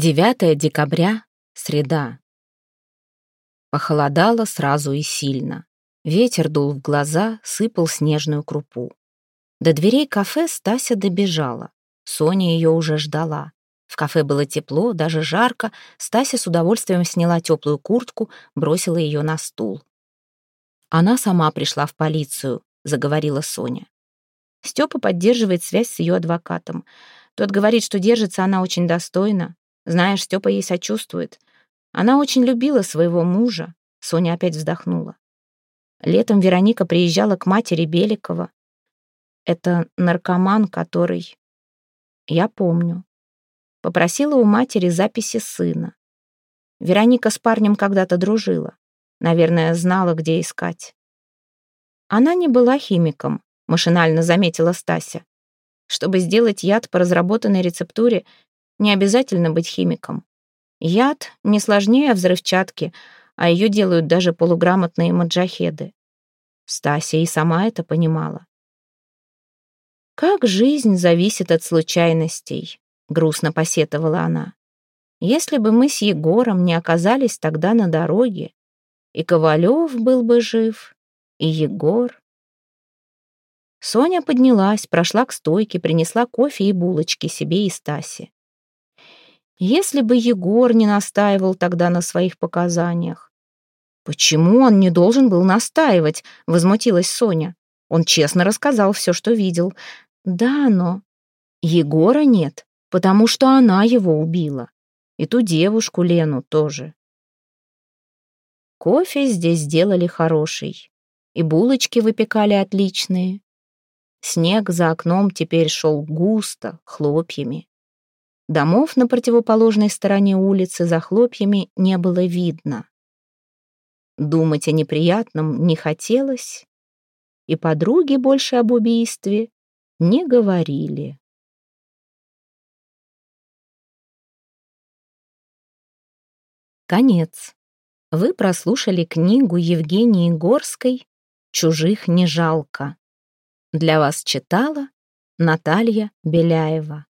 9 декабря, среда. Похолодало сразу и сильно. Ветер дул в глаза, сыпал снежную крупу. До дверей кафе Стася добежала. Соня ее уже ждала. В кафе было тепло, даже жарко. Стася с удовольствием сняла теплую куртку, бросила ее на стул. «Она сама пришла в полицию», — заговорила Соня. Степа поддерживает связь с ее адвокатом. Тот говорит, что держится она очень достойно, знаешь, Степа ей сочувствует. Она очень любила своего мужа. Соня опять вздохнула. Летом Вероника приезжала к матери Беликова. Это наркоман, который... Я помню. Попросила у матери записи сына. Вероника с парнем когда-то дружила. Наверное, знала, где искать. Она не была химиком, машинально заметила Стася. Чтобы сделать яд по разработанной рецептуре, не обязательно быть химиком. Яд не сложнее взрывчатки, а ее делают даже полуграмотные маджахеды. Стася и сама это понимала. «Как жизнь зависит от случайностей», — грустно посетовала она. «Если бы мы с Егором не оказались тогда на дороге, и Ковалев был бы жив, и Егор...» Соня поднялась, прошла к стойке, принесла кофе и булочки себе и Стасе. Если бы Егор не настаивал тогда на своих показаниях. «Почему он не должен был настаивать?» — возмутилась Соня. Он честно рассказал все, что видел. «Да, но...» «Егора нет, потому что она его убила. И ту девушку Лену тоже». Кофе здесь сделали хороший. И булочки выпекали отличные. Снег за окном теперь шел густо, хлопьями. Домов на противоположной стороне улицы за хлопьями не было видно. Думать о неприятном не хотелось, и подруги больше об убийстве не говорили. Конец. Вы прослушали книгу Евгении Горской «Чужих не жалко». Для вас читала Наталья Беляева.